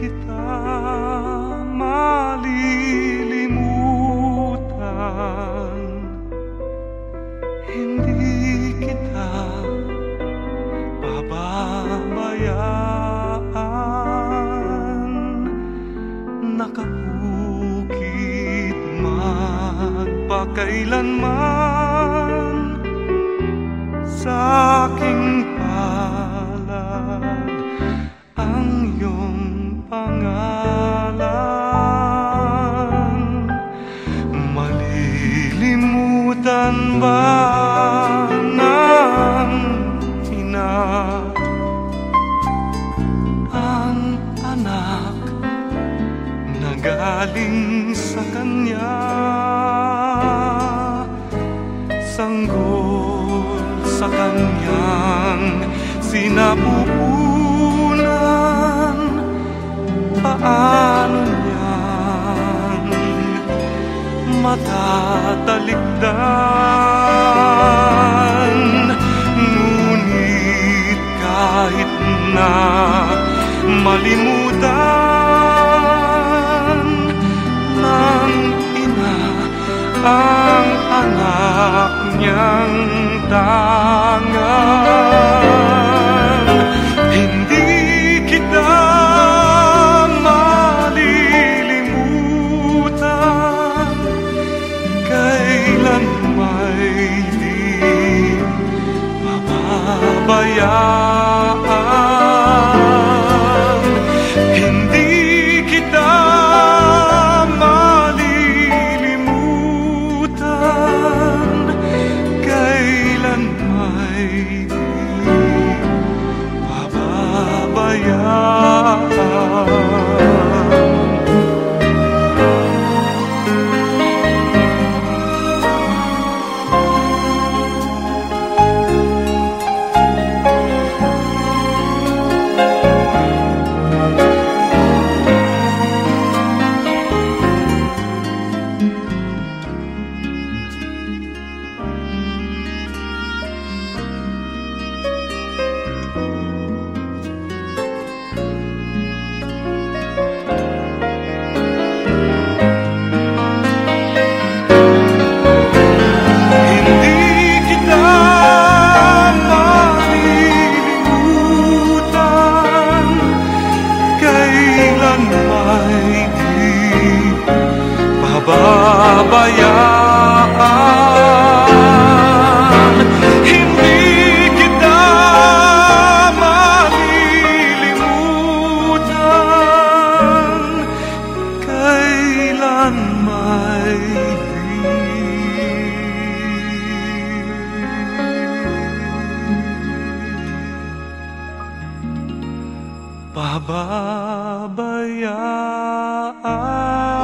kita malilimutan. Hindi kita pababayaan. Nakapukit magpakailanman Sa aking malilimutan ba ng ina? Ang anak na galing sa kanya. Sanggol sa kanyang sinapupunan matatalikdan ngunit kahit na malimutan ng ina ang kailan pababayaan Hindi kita malilimutan. Kailan may pababayaan